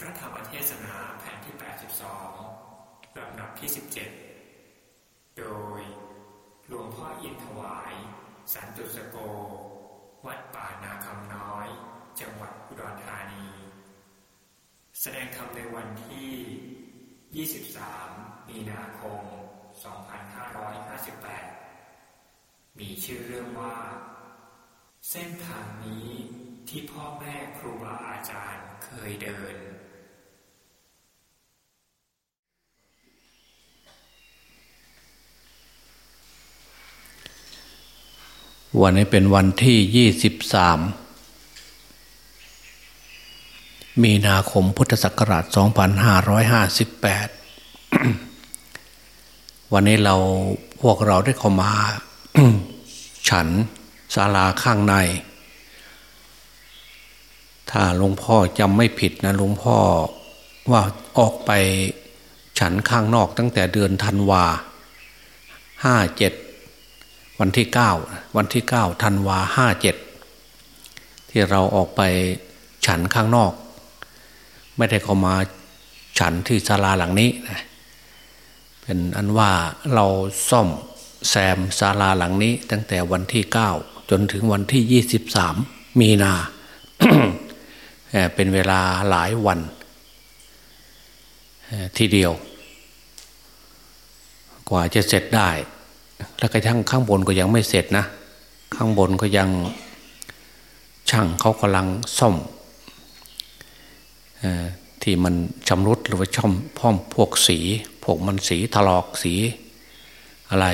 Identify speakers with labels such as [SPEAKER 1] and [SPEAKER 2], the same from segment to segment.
[SPEAKER 1] พระธรรมเทศนาแผ่นที่ 82 ลำดับที่ 17 โดยหลวงพ่ออินถวาย สันตุสโก วัดป่านาคำน้อย จังหวัดอุดรธานี แสดงธรรมในวันที่ 23 มีนาคม 2558 มีชื่อเรื่องว่า เส้นทางนี้ที่พ่อแม่ครูบาอาจารย์เคยเดิน
[SPEAKER 2] วันนี้เป็นวันที่ยี่สิบสามมีนาคมพุทธศักราช 2558 วันนี้เราพวกเราได้เข้ามา ฉันศาลาข้างใน ถ้าหลวงพ่อจำไม่ผิดนะหลวงพ่อว่าออกไปฉันข้างนอกตั้งแต่เดือนธันวาห้าเจ็ด วันที่เก้าวันที่เก้าธันวาห้าเจ็ดที่เราออกไปฉันข้างนอก ไม่ได้เข้ามาฉันที่ศาลาหลังนี้นะเป็นอันว่าเราซ่อมแซมศาลาหลังนี้ ตั้งแต่วันที่เก้าจนถึงวันที่ยี่สิบสามมีนา เป็นเวลาหลายวันทีเดียว กว่าจะเสร็จได้ แล้วก็ทั้งข้างบนก็ยังไม่เสร็จนะ ข้างบนก็ยังช่างเขากำลังซ่อมอที่มันชำรุดหรือว่าช่อมพ่อมพวกสีพวกมันสีถลอกสีอะไร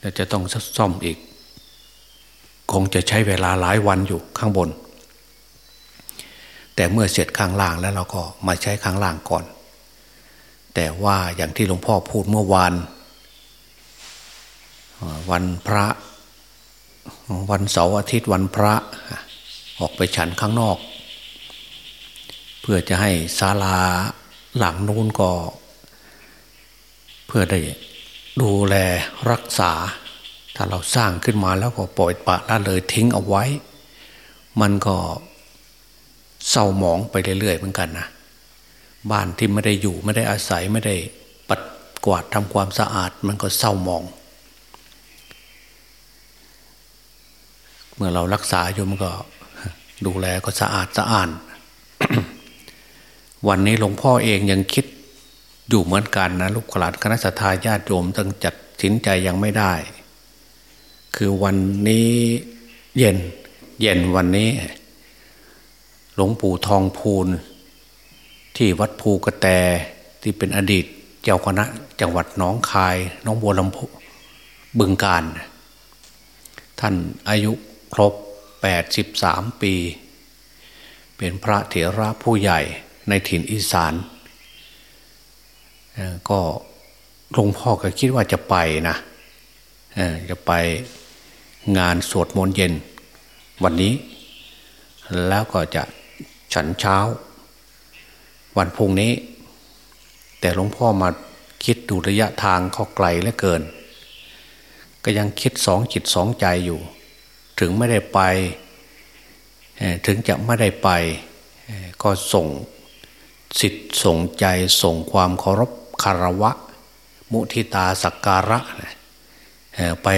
[SPEAKER 2] แล้วจะต้องซ่อมอีก คงจะใช้เวลาหลายวันอยู่ข้างบน แต่เมื่อเสร็จข้างล่างแล้วเราก็มาใช้ข้างล่างก่อน แต่ว่าอย่างที่หลวงพ่อพูดเมื่อวาน วันพระ วันเสาร์อาทิตย์วันพระ ออกไปฉันข้างนอก เพื่อจะให้ศาลาหลังนู้นก็ เพื่อได้ดูแลรักษา ถ้าเราสร้างขึ้นมาแล้วก็ปล่อยปะละเลยทิ้งเอาไว้ มันก็เศร้าหมองไปเรื่อยๆเหมือนกันนะบ้านที่ไม่ได้อยู่ไม่ได้อาศัยไม่ได้ปัดกวาดทำความสะอาด มันก็เศร้าหมอง เมื่อเรารักษาอยู่มันก็ ดูแลก็สะอาดสะอาดวันนี้หลวงพ่อเองยังคิดอยู่เหมือนกันนะลูกหลานคณะสัตยาญาติโยมตั้งจัดสินใจยังไม่ได้ คือวันนี้เย็น เย็นวันนี้ หลวงปู่ทองพูน ที่วัดภูกระแตที่เป็นอดีตเจ้าคณะจังหวัดน้องคาย น้องบัวลำพูบึงการ ท่านอายุ ครบแปดสิบสามปี เป็นพระเถระผู้ใหญ่ในถิ่นอีสาน ก็หลวงพ่อก็คิดว่าจะไปนะจะไปงานสวดมนต์เย็นวันนี้ แล้วก็จะฉันเช้า วันพุ่งนี้ แต่หลวงพ่อมาคิดดูระยะทางเขาไกลเหลือเกิน ก็ยังคิดสองจิตสองใจอยู่ ถึงไม่ได้ไป ถึงจะไม่ได้ไป ก็ส่งสิทธิ์ส่งใจส่งความเคารพคารวะ มุทิตาสักการะไป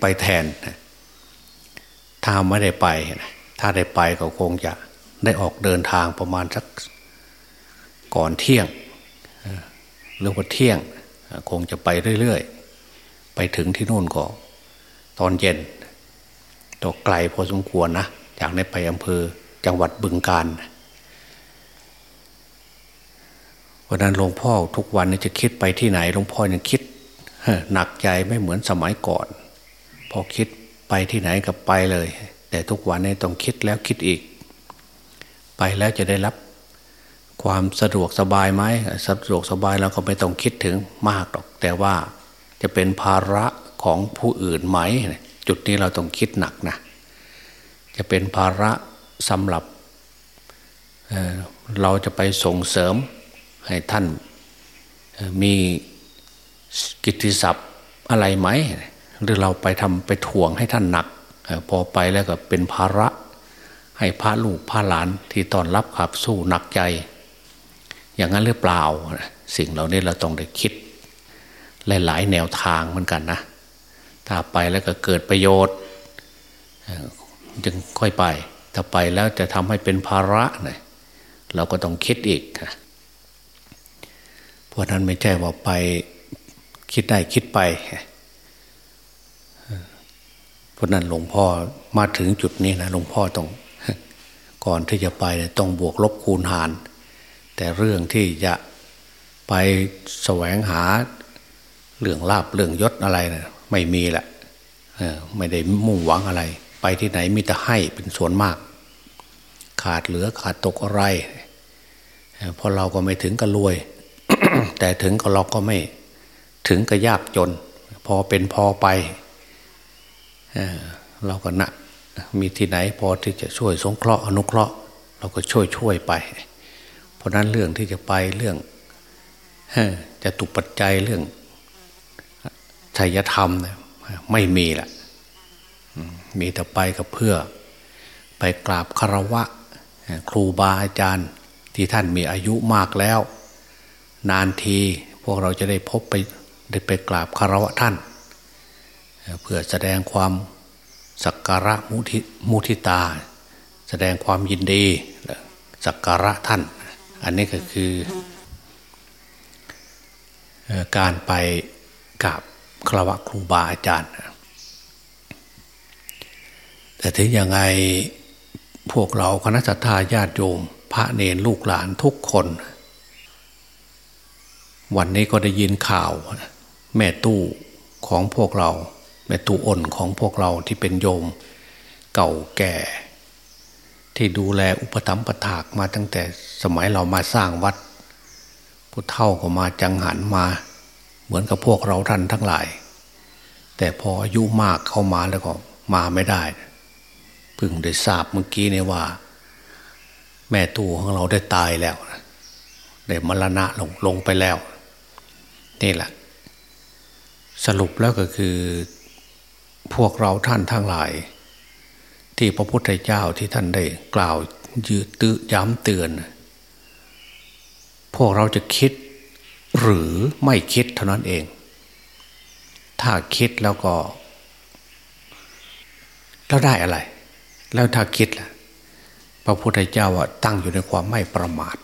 [SPEAKER 2] ไปแทน ถ้าไม่ได้ไป ถ้าได้ไปก็คงจะได้ออกเดินทางประมาณสักก่อนเที่ยงหรือว่าเที่ยง คงจะไปเรื่อยๆ ไปถึงที่นู่นก็ตอนเย็น ตกไกลพอสมควรนะจากในไปอำเภอจังหวัดบึงการวันนั้นหลวงพ่อทุกวันนี้จะคิดไปที่ไหนหลวงพ่อยังคิดหนักใจไม่เหมือนสมัยก่อน พอคิดไปที่ไหนก็ไปเลย แต่ทุกวันนี้ต้องคิดแล้วคิดอีก ไปแล้วจะได้รับความสะดวกสบายไหมสะดวกสบายเราก็ไม่ต้องคิดถึงมากหรอก แต่ว่าจะเป็นภาระของผู้อื่นไหม จุดนี้เราต้องคิดหนักนะ จะเป็นภาระสำหรับเเราจะไปส่งเสริมให้ท่านมีกิตติศัพท์อะไรไหม หรือเราไปทำไปถ่วงให้ท่านหนัก พอไปแล้วก็เป็นภาระ ให้พระลูกพระหลานที่ตอนรับขับสู้หนักใจ อย่างนั้นหรือเปล่า สิ่งเหล่านี้เราต้องได้คิด หลายๆแนวทางเหมือนกันนะ ถ้าไปแล้วก็เกิดประโยชน์จึงค่อยไป ถ้าไปแล้วจะทำให้เป็นภาระเนี่ยเราก็ต้องคิดอีกเพราะนั้นไม่ใช่ว่าไปคิดได้คิดไปเพราะนั้นหลวงพ่อมาถึงจุดนี้นะหลวงพ่อต้อง ก่อนที่จะไปต้องบวกลบคูณหาร แต่เรื่องที่จะไปแสวงหาเรื่องลาบเรื่องยศอะไรนะ ไม่มีแหละไม่ได้มุ่งหวังอะไร ไปที่ไหนมีแต่ให้เป็นส่วนมาก ขาดเหลือขาดตกอะไรเพราะเราก็ไม่ถึงกับรวย แต่ถึงก็เราก็ไม่ถึงกับยากจน พอเป็นพอไปเราก็นะมีที่ไหนพอที่จะช่วยสงเคราะห์อนุเคราะห์ เราก็ช่วยช่วยไป เพราะนั้นเรื่องที่จะไปเรื่องจะตุปัจจัยเรื่อง ชัยธรรมเนี่ยไม่มีแหละมีแต่ไปกับเพื่อ ไปกราบคารวะ ครูบาอาจารย์ที่ท่านมีอายุมากแล้ว นานทีพวกเราจะได้พบไปได้ไปกราบคารวะท่าน เพื่อแสดงความสักการะมุทิมุทิตา แสดงความยินดีสักการะท่าน อันนี้ก็คือ การไปกราบ คารวะครูบาอาจารย์ แต่ถึงยังไงพวกเราคณะทาญาติโยม พระเนรลูกหลานทุกคน วันนี้ก็ได้ยินข่าว แม่ตู้ของพวกเรา แม่ตู้อ่นของพวกเราที่เป็นโยม เก่าแก่ ที่ดูแลอุปถัมภ์ถากมาตั้งแต่สมัยเรามาสร้างวัดผู้เท่าก็มาจังหันมา เหมือนกับพวกเราท่านทั้งหลาย แต่พออายุมากเข้ามาแล้วก็มาไม่ได้เพิ่งได้ทราบเมื่อกี้เนี่ยว่า แม่ตู้ของเราได้ตายแล้วได้มรณะลงลงไปแล้ว นี่แหละ สรุปแล้วก็คือพวกเราท่านทั้งหลาย ที่พระพุทธเจ้าที่ท่านได้กล่าวยืดตื้ย้ำเตือน พวกเราจะคิด หรือไม่คิดเท่านั้นเอง ถ้าคิดแล้วก็แล้วได้อะไร แล้วถ้าคิดล่ะ พระพุทธเจ้าว่าตั้งอยู่ในความไม่ประมาท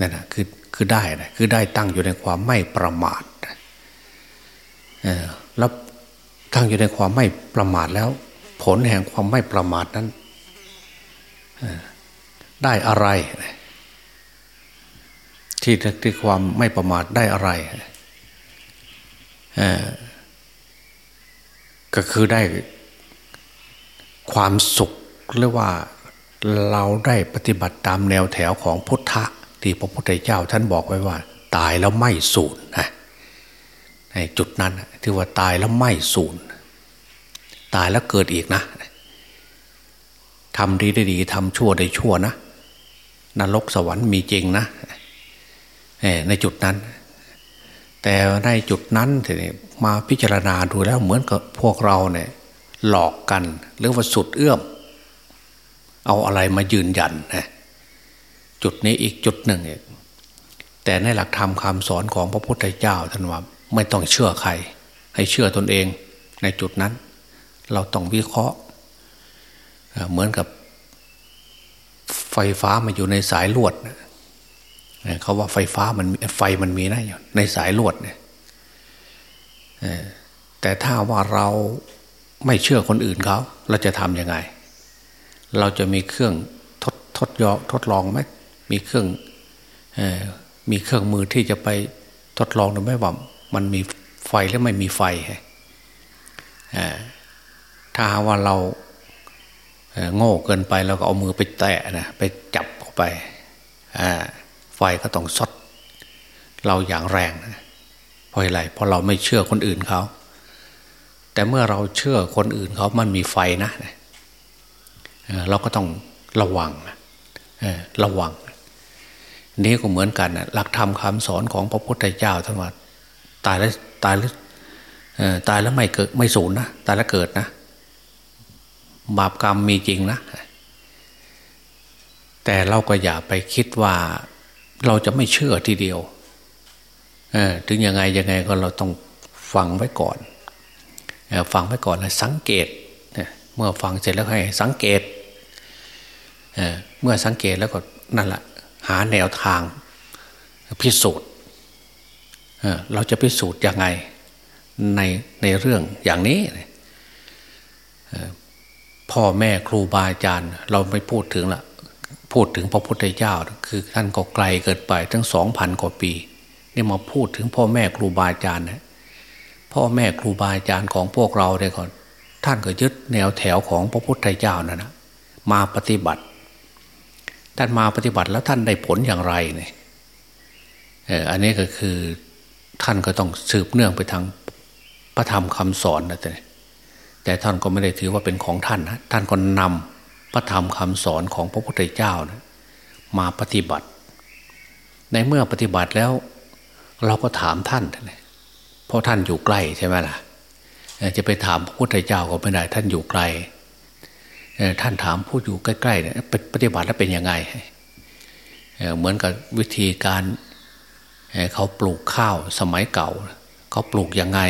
[SPEAKER 2] นั่นนะคือคือได้นะคือได้ตั้งอยู่ในความไม่ประมาทแล้วตั้งอยู่ในความไม่ประมาทแล้ว ผลแห่งความไม่ประมาทนั้นได้อะไร ที่ที่ความไม่ประมาทได้อะไรก็คือได้ความสุขหรือว่าเราได้ปฏิบัติตามแนวแถวของพุทธะที่พระพุทธเจ้าท่านบอกไว้ว่า ตายแล้วไม่สูญนะในจุดนั้นที่ว่าตายแล้วไม่สูญตายแล้วเกิดอีกนะทำดีได้ดีทำชั่วได้ชั่วนะนรกสวรรค์มีจริงนะ ในจุดนั้น แต่ในจุดนั้นมาพิจารณาดูแล้วเหมือนกับพวกเราเนี่ย หลอกกัน หรือว่าสุดเอื้อม เอาอะไรมายืนยันนะจุดนี้อีกจุดหนึ่งแต่ในหลักธรรมคำสอนของพระพุทธเจ้าท่านว่าไม่ต้องเชื่อใคร ให้เชื่อตนเองในจุดนั้น เราต้องวิเคราะห์ เหมือนกับไฟฟ้ามาอยู่ในสายลวดนะ เขาว่าไฟฟ้ามันไฟมันมีนะในสายลวดเนี่ยแต่ถ้าว่าเราไม่เชื่อคนอื่นเขา เราจะทำยังไง เราจะมีเครื่องทดทดยอทดลองไหมมีเครื่องมีเครื่องมือที่จะไปทดลองหรือไม่ว่ามันมีไฟหรือไม่มีไฟถ้าว่าเราโง่เกินไปเราก็เอามือไปแตะนะไปจับเข้าไปอ่า ก็ต้องซดเราอย่างแรงเพราะอะไรเพราะเราไม่เชื่อคนอื่นเขา แต่เมื่อเราเชื่อคนอื่นเขามันมีไฟนะเราก็ต้องระวังระวัง นี้ก็เหมือนกันหลักธรรมคำสอนของพระพุทธเจ้าท่านว่าตายแล้วตายแล้วตายแล้วไม่เกิดไม่สูญนะตายแล้วเกิดนะ บาปกรรมมีจริงนะ แต่เราก็อย่าไปคิดว่า เราจะไม่เชื่อทีเดียวถึงยังไงยังไงก็เราต้องฟังไว้ก่อนฟังไว้ก่อนแล้วสังเกตเมื่อฟังเสร็จแล้วให้สังเกตเมื่อสังเกตแล้วก็นั่นแหละหาแนวทางพิสูจน์เราจะพิสูจน์ยังไงในในเรื่องอย่างนี้พ่อแม่ครูบาอาจารย์ เราไม่พูดถึงละ พูดถึงพระพุทธเจ้าคือท่านก็ไกลเกิดไปทั้งสองพันกว่าปีนี่มาพูดถึงพ่อแม่ครูบาอาจารย์นะพ่อแม่ครูบาอาจารย์ของพวกเราเนี่ยก่อนท่านก็ยึดแนวแถวของพระพุทธเจ้านั่นนะมาปฏิบัติ ท่านมาปฏิบัติแล้วท่านได้ผลอย่างไรเนี่ยอันนี้ก็คือท่านก็ต้องสืบเนื่องไปทางพระธรรมคำสอนนะแต่แต่ท่านก็ไม่ได้ถือว่าเป็นของท่านนะท่านก็นำ พระธรรมคำสอนของพระพุทธเจ้านะมาปฏิบัติ ในเมื่อปฏิบัติแล้ว เราก็ถามท่านเพราะท่านอยู่ใกล้ใช่ไหมล่ะ จะไปถามพระพุทธเจ้าก็ไม่ได้ท่านอยู่ไกลท่านถามผู้อยู่ใกล้ๆเนี่ยปฏิบัติแล้วเป็นยังไงเหมือนกับวิธีการเขาปลูกข้าวสมัยเก่า เขาปลูกยังไง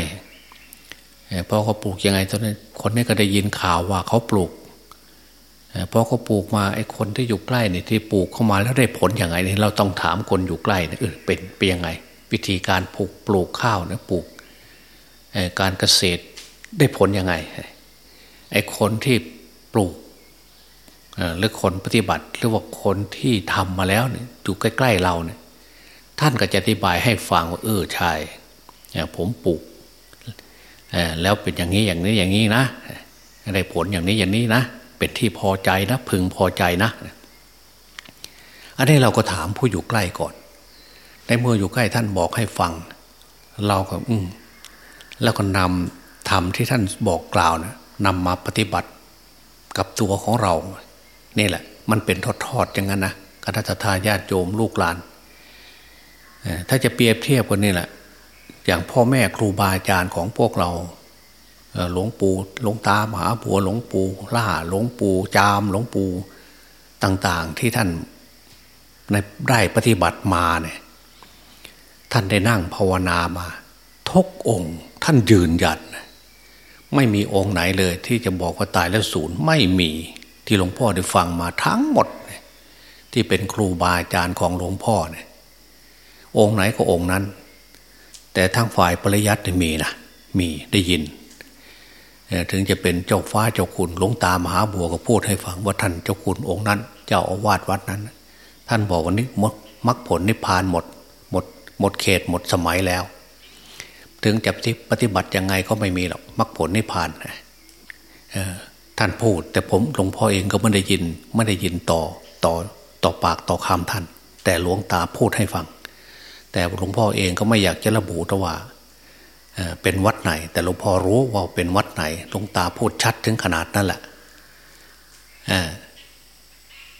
[SPEAKER 2] เพราะเขาปลูกยังไงตอนนั้นคนนี้ก็ได้ยินข่าวว่าเขาปลูก เพราะเขาปลูกมาไอ้คนที่อยู่ใกล้เนี่ยที่ปลูกเข้ามาแล้วได้ผลอย่างไรเนี่ยเราต้องถามคนอยู่ใกล้เนี่ยเออเป็นเป็นยังไง วิธีการปลูกปลูกข้าวเนี่ยปลูกการเกษตรได้ผลยังไงไอ้คนที่ปลูกหรือคนปฏิบัติหรือว่าคนที่ทำมาแล้วเนี่ยอยู่ใกล้ ๆเราเนี่ย ท่านก็จะอธิบายให้ฟังว่าเออใช่ผมปลูกแล้วเป็นอย่างนี้อย่างนี้อย่างนี้นะได้ผลอย่างนี้อย่างนี้นะ เป็นที่พอใจนะพึงพอใจนะ อันนี้เราก็ถามผู้อยู่ใกล้ก่อน ในเมื่ออยู่ใกล้ท่านบอกให้ฟัง เราก็ อืมแล้วก็นำธรรมที่ท่านบอกกล่าวนะนำมาปฏิบัติกับตัวของเรา นี่แหละ มันเป็นทอดๆอย่างนั้นนะคณะทาญาติโยมลูกหลาน ถ้าจะเปรียบเทียบกันนี่แหละ อย่างพ่อแม่ครูบาอาจารย์ของพวกเรา หลวงปู่หลวงตามหาบัวหลวงปู่ล่าหลวงปู่จามหลวงปู่ต่างๆ ที่ท่านในได้ปฏิบัติมาเนี่ยท่านได้นั่งภาวนามาทุกองค์ ท่านยืนยัน ไม่มีองค์ไหนเลย ที่จะบอกว่าตายแล้วศูนย์ไม่มีที่หลวงพ่อได้ฟังมาทั้งหมด ที่เป็นครูบาอาจารย์ของหลวงพ่อเนี่ยองค์ไหนก็องค์นั้น แต่ทางฝ่ายปริยัติมีนะมีได้ยิน ถึงจะเป็นเจ้าฟ้าเจ้าคุณหลวงตามหาบัวก็พูดให้ฟังว่าท่านเจ้าคุณองค์นั้น เจ้าอาวาสวัดนั้น ท่านบอกวันนี้มดมรรคผลนิพพานหมดหมด หมดเขตหมดสมัยแล้ว ถึงจะปฏิบัติยังไงก็ไม่มีหรอกมรรคผลนิพพานท่านพูด แต่ผมหลวงพ่อเองก็ไม่ได้ยินไม่ได้ยินต่อต่อต่อปากต่อคำท่าน แต่หลวงตาพูดให้ฟัง แต่หลวงพ่อเองก็ไม่อยากจะระบุตว่า เป็นวัดไหน แต่หลวงพ่อรู้ว่าเป็นวัดไหนหลวงตาพูดชัดถึงขนาดนั้นแหละ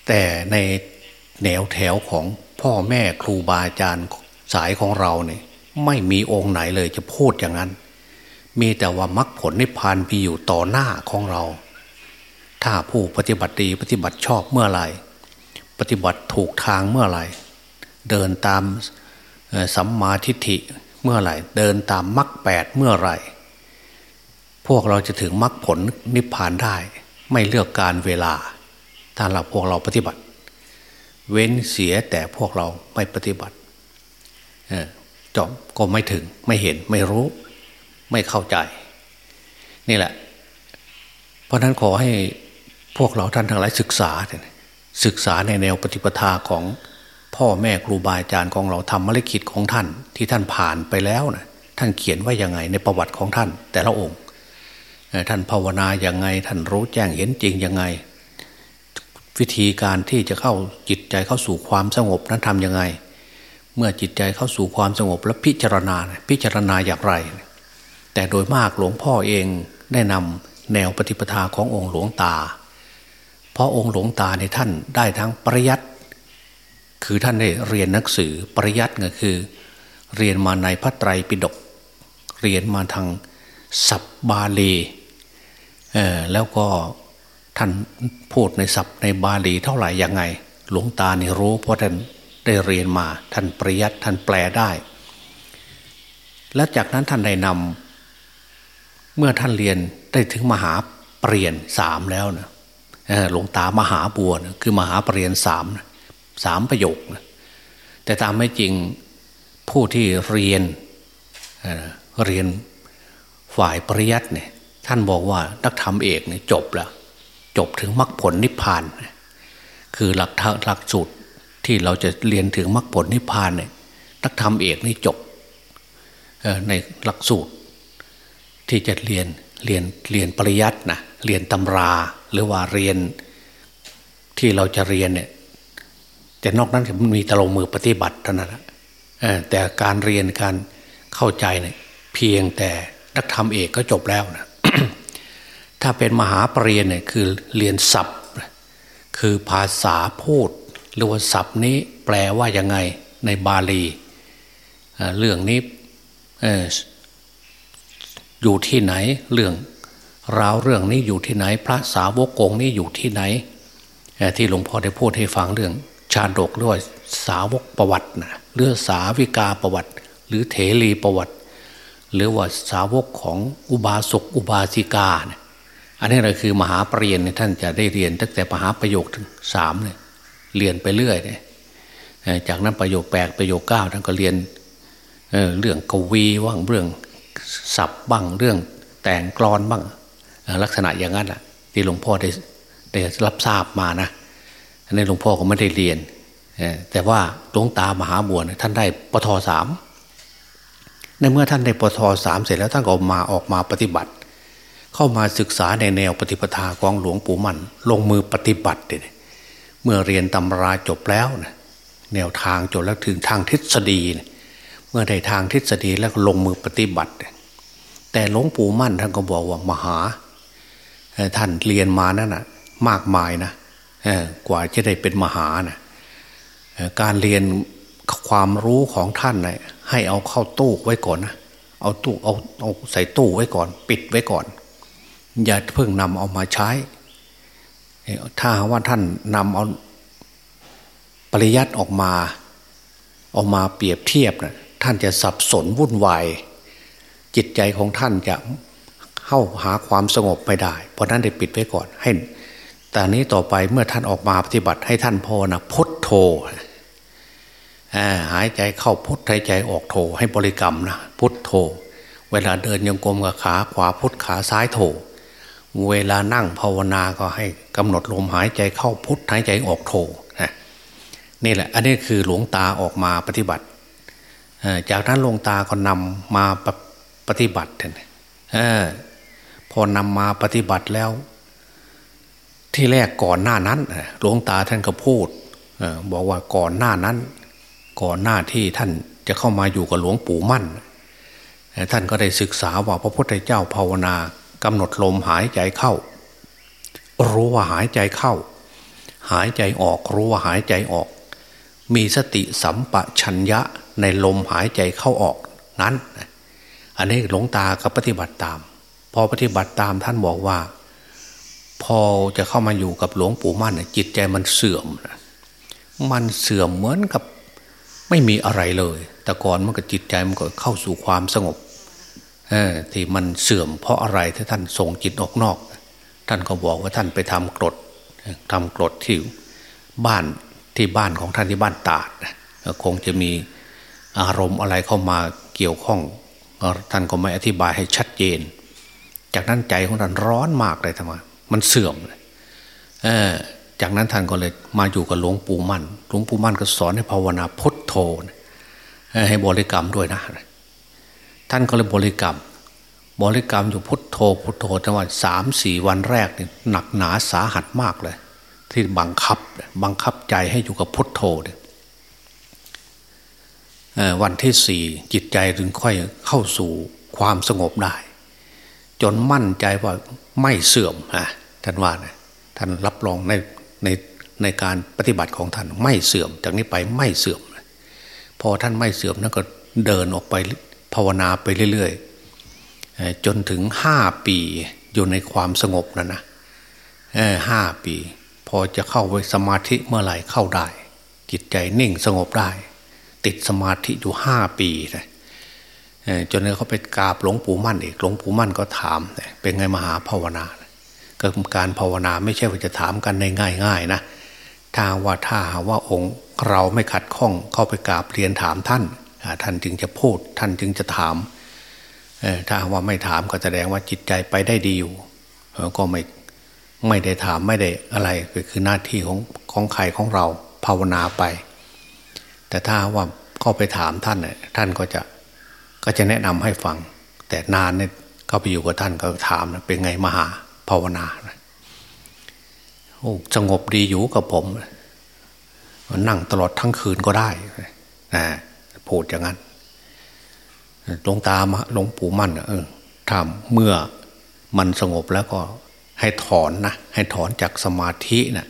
[SPEAKER 2] แต่ในแนวแถวของพ่อแม่ครูบาอาจารย์สายของเราเนี่ยไม่มีองค์ไหนเลยจะพูดอย่างนั้น มีแต่ว่ามรรคผลนิพพานมีอยู่ต่อหน้าของเรา ถ้าผู้ปฏิบัติดีปฏิบัติชอบเมื่อไหร่ ปฏิบัติถูกทางเมื่อไหร่ เดินตามสัมมาทิฏฐิ เมื่อไหร่ เดินตามมรรคแปดเมื่อไหร่ พวกเราจะถึงมรรคผลนิพพานได้ ไม่เลือกการเวลา ถ้าเราพวกเราปฏิบัติ เว้นเสียแต่พวกเราไม่ปฏิบัติจบก็ไม่ถึงไม่เห็นไม่รู้ ไม่เข้าใจ นี่แหละ เพราะนั้นขอให้พวกเราท่านทั้งหลายศึกษาศึกษาในแนวปฏิปทาของ พ่อแม่ครูบาอาจารย์ของเราทำมรกิจของท่านที่ท่านผ่านไปแล้วนะท่านเขียนว่ายังไงในประวัติของท่าน แต่ละองค์ ท่านภาวนาอย่างไง ท่านรู้แจ้งเห็นจริงยังไง วิธีการที่จะเข้าจิตใจเข้าสู่ความสงบนั้นทำยังไง เมื่อจิตใจเข้าสู่ความสงบแล้วพิจารณาพิจารณาอย่างไร แต่โดยมากหลวงพ่อเองได้นำแนวปฏิปทาขององค์หลวงตา เพราะองค์หลวงตาในท่านได้ทั้งปริยัติ คือท่านได้เรียนหนังสือปริยัติก็คือ เรียนมาในพระไตรปิฎกเรียนมาทางศัพท์บาลีแล้วก็ท่านพูดในศัพท์ในบาลีเท่าไหร่ยังไง หลวงตาเนี่รู้เพราะท่านได้เรียนมาท่านปริยัติท่านแปลได้ และจากนั้นท่านได้นำเมื่อท่านเรียนได้ถึงมหาปรริญญาสามแล้วนะหลวงตามหาบัวนะคือมหาปรริญญาสามนะ สามประโยคนะแต่ตามไม่จริงผู้ที่เรียนเเรียนฝ่ายปริยัติเนี่ยท่านบอกว่านักธรรมเอกเนี่ยจบแล้ว จบถึงมรรคผลนิพพาน คือหลักหลักสูตรที่เราจะเรียนถึงมรรคผลนิพพานเนี่ยนักธรรมเอกนี่จบในหลักสูตร ที่จะเรียนเรียนเรียนปริยัตินะเรียนตำราหรือว่าเรียนที่เราจะเรียนเนี่ย แต่นอกนั้นมันมีตลงมือปฏิบัติเท่านั้นแต่การเรียนการเข้าใจเนี่ยเพียงแต่นักธรรมเอกก็จบแล้วนะถ้าเป็นมหาปรริญญาเนี่ยคือเรียนศัพท์ คือภาษาพูดหรือว่าศัพท์นี้แปลว่ายังไงในบาลีเรื่องนี้อยู่ที่ไหนเรื่องราวเรื่องนี้อยู่ที่ไหน พระสาวกองนี้อยู่ที่ไหนที่หลวงพ่อได้พูดให้ฟังเรื่อง ชาดกด้วยสาวกประวัตินะเรื่อสาวิกาประวัติ หรือเถรีประวัติ หรือว่าสาวกของอุบาสกอุบาสิกาเนี่ยอันนี้เราคือมหาปรริญญาท่านจะได้เรียนตั้งแต่มหาประโยคถึงสามเนี่ยเรียนไปเรื่อยเนี่ยจากนั้นประโยคแปดประโยคเก้าท่านก็เรียนเเรื่องกวีบ้างเรื่องศัพท์บ้างเรื่องแต่งกรอนบ้างลักษณะอย่างนั้นแหละที่หลวงพ่อได้ได้รับทราบมานะ อันนี้หลวงพ่อก็ไม่ได้เรียนแต่ว่าหลวงตามหาบัวท่านได้ปทสามในเมื่อท่านได้ปทสามเสร็จแล้วท่านก็ออกมาออกมาปฏิบัติ เข้ามาศึกษาในแนวปฏิปทาของหลวงปู่มั่นลงมือปฏิบัติเเมื่อเรียนตำราจบแล้วนะแนวทางจบแล้วถึงทางทฤษฎีนะเมื่อได้ทางทฤษฎีแล้วลงมือปฏิบัติ แต่หลวงปู่มั่นท่านก็บอกว่ามหา ท่านเรียนมานั่นนะมากมายนะ กว่าจะได้เป็นมหานะการเรียนความรู้ของท่านนะให้เอาเข้าตู้ไว้ก่อนนะเอาตู้เอาเอาใส่ตู้ไว้ก่อน ปิดไว้ก่อน อย่าเพิ่งนำเอามาใช้ ถ้าว่าท่านนำเอาปริยัติออกมาออกมาเปรียบเทียบนะท่านจะสับสนวุ่นวายจิตใจของท่านจะเข้าหาความสงบไม่ได้ เพราะนั้นได้ปิดไว้ก่อน ให้ แต่นี้ต่อไปเมื่อท่านออกมาปฏิบัติให้ท่านพอนะพุทโธหายใจเข้าพุทหายใจออกโธให้บริกรรมนะพุทโธ เวลาเดินยังกลมกับขาขวาพุทขาซ้ายโธเวลานั่งภาวนาก็ให้กำหนดลมหายใจเข้าพุทหายใจออกโธนี่แหละ อันนี้คือหลวงตาออกมาปฏิบัติ จากนั้นหลวงตาก็นำมาปฏิบัติเพอนำมาปฏิบัติแล้ว ที่แรกก่อนหน้านั้นหลวงตาท่านก็พูดบอกว่าก่อนหน้านั้น ก่อนหน้าที่ท่านจะเข้ามาอยู่กับหลวงปู่มั่น ท่านก็ได้ศึกษาว่าพระพุทธเจ้าภาวนากำหนดลมหายใจเข้า รู้ว่าหายใจเข้า หายใจออกรู้ว่าหายใจออก มีสติสัมปชัญญะในลมหายใจเข้าออกนั้น อันนี้หลวงตาก็ปฏิบัติตาม พอปฏิบัติตามท่านบอกว่า พอจะเข้ามาอยู่กับหลวงปู่มั่นจิตใจมันเสื่อมมันเสื่อมเหมือนกับไม่มีอะไรเลย แต่ก่อนมันก็จิตใจมันก็เข้าสู่ความสงบอที่มันเสื่อมเพราะอะไรที่ท่านส่งจิตออกนอก ท่านก็บอกว่าท่านไปทำกรดทำกรดที่บ้านที่บ้านของท่านที่บ้านตาดคงจะมีอารมณ์อะไรเข้ามาเกี่ยวข้อง ท่านก็ไม่อธิบายให้ชัดเจน จากนั้นใจของท่านร้อนมากเลยทำไม มันเสื่อมเออจากนั้นท่านก็เลยมาอยู่กับหลวงปู่มั่น หลวงปู่มั่นก็สอนให้ภาวนาพุทโธให้บริกรรมด้วยนะ ท่านก็เลยบริกรรม บริกรรมอยู่พุทโธ พุทโธจังหวะสามสี่วันแรกนี่หนักหนาสาหัสมากเลย ที่บังคับบังคับใจให้อยู่กับพุทโธเนี่ยวันที่สี่จิตใจถึงค่อยเข้าสู่ความสงบได้ จนมั่นใจว่าไม่เสื่อมฮะท่านว่านะท่านรับรองในในในการปฏิบัติของท่านไม่เสื่อม จากนี้ไปไม่เสื่อม พอท่านไม่เสื่อมนั่นก็เดินออกไปภาวนาไปเรื่อยๆจนถึงห้าปีอยู่ในความสงบนั่นนะห้าปี พอจะเข้าไปสมาธิเมื่อไหร่เข้าได้ จิตใจนิ่งสงบได้ ติดสมาธิอยู่ห้าปีนะ จนเขาไปกราบหลวงปู่มั่นอีกหลวงปู่มั่นก็ถาม เป็นไงมหาภาวนาก็การภาวนาไม่ใช่ว่าจะถามกันในง่าย ๆ นะถ้าว่าถ้าว่าองค์เราไม่ขัดข้องเข้าไปกราบเรียนถามท่านท่านจึงจะพูด ท่านจึงจะถามถ้าว่าไม่ถามก็แสดงว่าจิตใจไปได้ดีอยู่ก็ไม่ไม่ได้ถามไม่ได้อะไรก็คือหน้าที่ของของใครของเราภาวนาไป แต่ถ้าว่าเข้าไปถามท่านเนี่ยท่านก็จะ ก็จะแนะนำให้ฟัง แต่นานเนี่ยเข้าไปอยู่กับท่านก็ถามนะเป็นไงมหาภาวนาโอ้สงบดีอยู่กับผมนั่งตลอดทั้งคืนก็ได้นะพูดอย่างนั้นหลวงตาหลวงปู่มั่นเออทำเมื่อมันสงบแล้วก็ให้ถอนนะให้ถอนจากสมาธินะ่ะ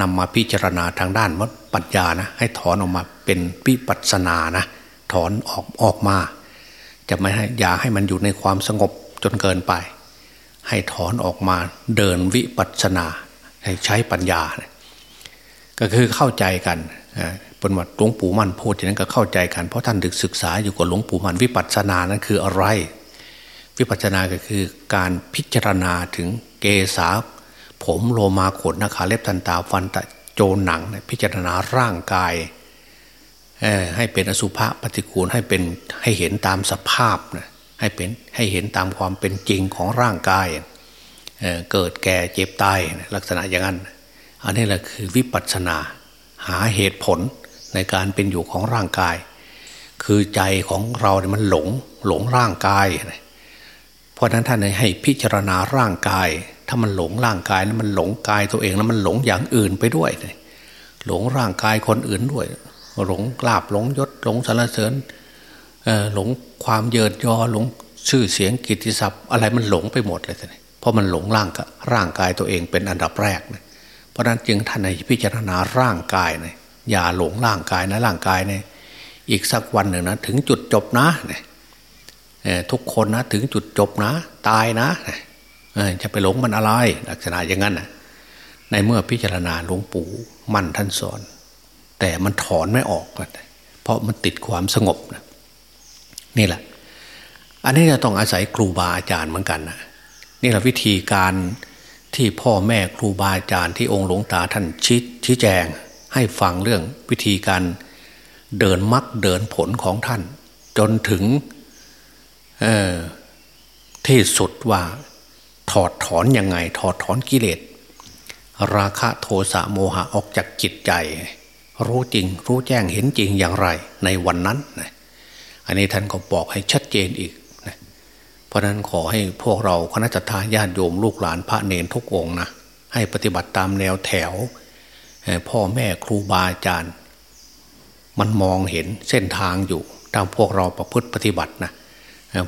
[SPEAKER 2] นำมาพิจารณาทางด้านวัดปัญญานะ ให้ถอนออกมาเป็นวิปัสสนานะ ถอนออกออกมา จะไม่ให้อย่าให้มันอยู่ในความสงบจนเกินไป ให้ถอนออกมาเดินวิปัสสนาให้ใช้ปัญญา ก็คือเข้าใจกันเป็นวัดหลวงปู่มั่นพูดอย่างนั้นก็เข้าใจกันเพราะท่านดึกศึกษาอยู่กับหลวงปู่มั่นวิปัสสนานั้นคืออะไร วิปัสสนาก็คือการพิจารณาถึงเกษาผมโลมาขนนาขาเล็บทันตาฟันตะโจนหนัง พิจารณาร่างกาย ให้เป็นอสุภะปฏิกูลให้เป็นให้เห็นตามสภาพนะให้เป็นให้เห็นตามความเป็นจริงของร่างกายเเกิดแก่เจ็บตายลักษณะอย่างนั้น อันนี้แหละคือวิปัสสนา หาเหตุผลในการเป็นอยู่ของร่างกาย คือใจของเราเนี่ยมันหลงหลงร่างกาย เพราะนั้นท่านให้พิจารณาร่างกาย ถ้ามันหลงร่างกายแล้วมันหลงกายตัวเองแล้วมันหลงอย่างอื่นไปด้วย หลงร่างกายคนอื่นด้วย หลงลาบหลงยศหลงสารเสริญหลงความเยินยอหลงชื่อเสียงกิตติศัพท์ อะไรมันหลงไปหมดเลยเพราะมันหลงร่างร่างกายตัวเองเป็นอันดับแรกนะเพราะนั้นจึงท่านในพิจารณาร่างกายเนี่ยอย่าหลงร่างกายนะร่างกายเนี่ยอีกสักวันหนึ่งนะถึงจุดจบนะเนี่ยทุกคนนะถึงจุดจบนะ ตายนะจะไปหลงมันอะไร ลักษณะอย่างนั้นนะในเมื่อพิจารณาหลวงปู่มั่นท่านสอน แต่มันถอนไม่ออก เพราะมันติดความสงบนะนี่แหละ อันนี้จะต้องอาศัยครูบาอาจารย์เหมือนกันนะนี่แหละวิธีการที่พ่อแม่ครูบาอาจารย์ที่องค์หลวงตาท่านชี้ชี้แจง ให้ฟังเรื่องวิธีการเดินมรรคเดินผลของท่าน จนถึงที่สุดว่าถอดถอนยังไง ถอดถอนกิเลส ราคะโทสะโมหะออกจากจิตใจ รู้จริง รู้แจ้งเห็นจริงอย่างไร ในวันนั้นอันนี้ท่านก็บอกให้ชัดเจนอีกเพราะนั้นขอให้พวกเราคณะทาญาติโยมลูกหลานพระเนรทุกองนะให้ปฏิบัติตามแนวแถว พ่อแม่ครูบาอาจารย์ มันมองเห็นเส้นทางอยู่ตามพวกเราประพฤติปฏิบัตินะ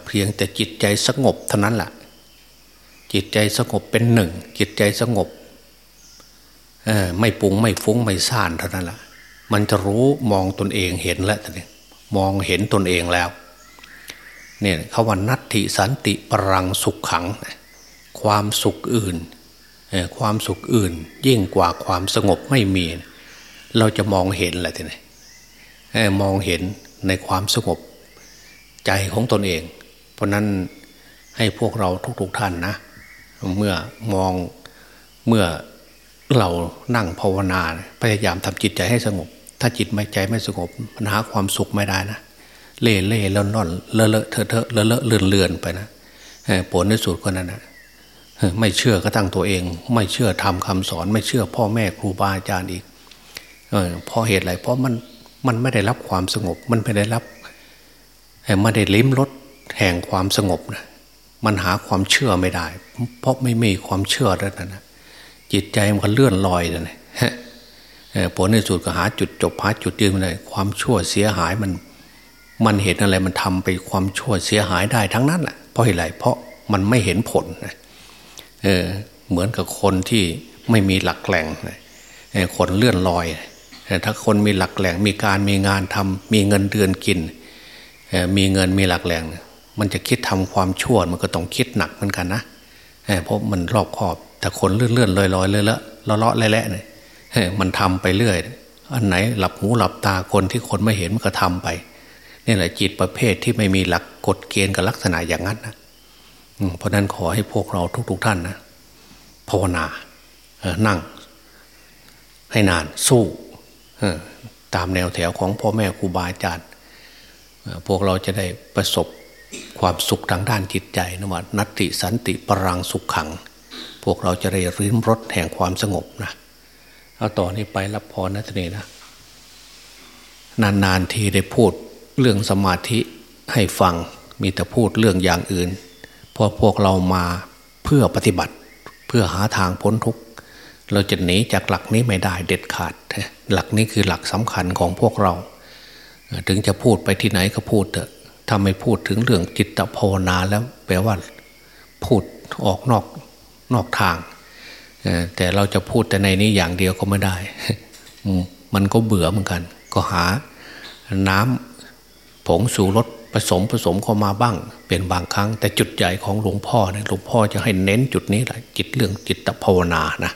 [SPEAKER 2] เพียงแต่จิตใจสงบเท่านั้นแหละจิตใจสงบเป็นหนึ่ง จิตใจสงบไม่ปุงไม่ฟุ้งไม่ซ่านเท่านั้นแหละ มันจะรู้มองตนเองเห็นแล้วตอนนี้มองเห็นตนเองแล้วเนี่ยคาว่านัตติสันติปรังสุขขัง ความสุขอื่น ความสุขอื่น ยิ่งกว่าความสงบไม่มี เราจะมองเห็นอะไรทีนี้มองเห็นในความสงบใจของตนเอง เพราะนั้นให้พวกเราทุกๆทท่านนะ เมื่อมองเมื่อ เรานั่งภาวนา พยายามทำจิตใจให้สงบ ถ้าจิตไม่ใจไม่สงบปัญหาความสุขไม่ได้นะเล่เล่ล่อนล่อนเลอะเลอะเทอะเทอะเลอะเลอะเลื่อนเลื่อนไปนะผลในสุดคนนั้นนะไม่เชื่อก็ตั้งตัวเอง ไม่เชื่อทำคำสอน ไม่เชื่อพ่อแม่ครูบาอาจารย์อีกเออเพราะเหตุอะไรเพราะมันมันไม่ได้รับความสงบ มันไม่ได้รับไม่ได้ลิ้มรสแห่งความสงบนะมันหาความเชื่อไม่ได้ เพราะไม่มีความเชื่อแล้วนะ จิตใจมันก็เลื่อนลอยเลยผลในสุดก็หาจุดจบหาจุดยืนเลยความชั่วเสียหายมัน มันเห็นอะไรมันทำไปความชั่วเสียหายได้ทั้งนั้นแหละเพราะอะไรเพราะมันไม่เห็นผลเออเหมือนกับคนที่ไม่มีหลักแหล่งคนเลื่อนลอยถ้าคนมีหลักแหล่งมีการมีงานทำมีเงินเดือนกินมีเงินมีหลักแหล่งมันจะคิดทำความชั่วมันก็ต้องคิดหนักเหมือนกันนะเพราะมันรอบคอบ แต่คนเลื่อนเลื่อนลอยลอยเลยละเลาะเลาะและเนี่ยมันทำไปเรื่อย อันไหนหลับหูหลับตาคนที่คนไม่เห็นมันก็ทำไปนี่แหละจิตประเภทที่ไม่มีหลักกฎเกณฑ์กับลักษณะอย่างนั้นนะเพราะนั้นขอให้พวกเราทุก ๆ ท่านนะภาวนานั่ง ให้นานสู้ตามแนวแถวของพ่อแม่ครูบาอาจารย์พวกเราจะได้ประสบความสุขทางด้านจิตใจนะว่านัตติสันติปรังสุขขัง พวกเราจะได้ริมรถแห่งความสงบนะเอาต่อนนี้ไปรับพรนะทีนี้นะ นานๆทีได้พูดเรื่องสมาธิให้ฟังมีแต่พูดเรื่องอย่างอื่นเพอพวกเรามาเพื่อปฏิบัติ เพื่อหาทางพ้นทุกข์เราจะหนีจากหลักนี้ไม่ได้เด็ดขาด หลักนี้คือหลักสำคัญของพวกเรา ถึงจะพูดไปที่ไหนก็พูดเถอะถ้าไม่พูดถึงเรื่องจิตภาวนาแล้วแปลว่าพูดออกนอก นอกทางแต่เราจะพูดแต่ในนี้อย่างเดียวก็ไม่ได้ มันก็เบื่อเหมือนกัน ก็หาน้ำผงสูรสผสมผสมเข้ามาบ้าง เป็นบางครั้ง แต่จุดใหญ่ของหลวงพ่อเนี่ยหลวงพ่อจะให้เน้นจุดนี้แหละจิตเรื่องจิตภาวนานะ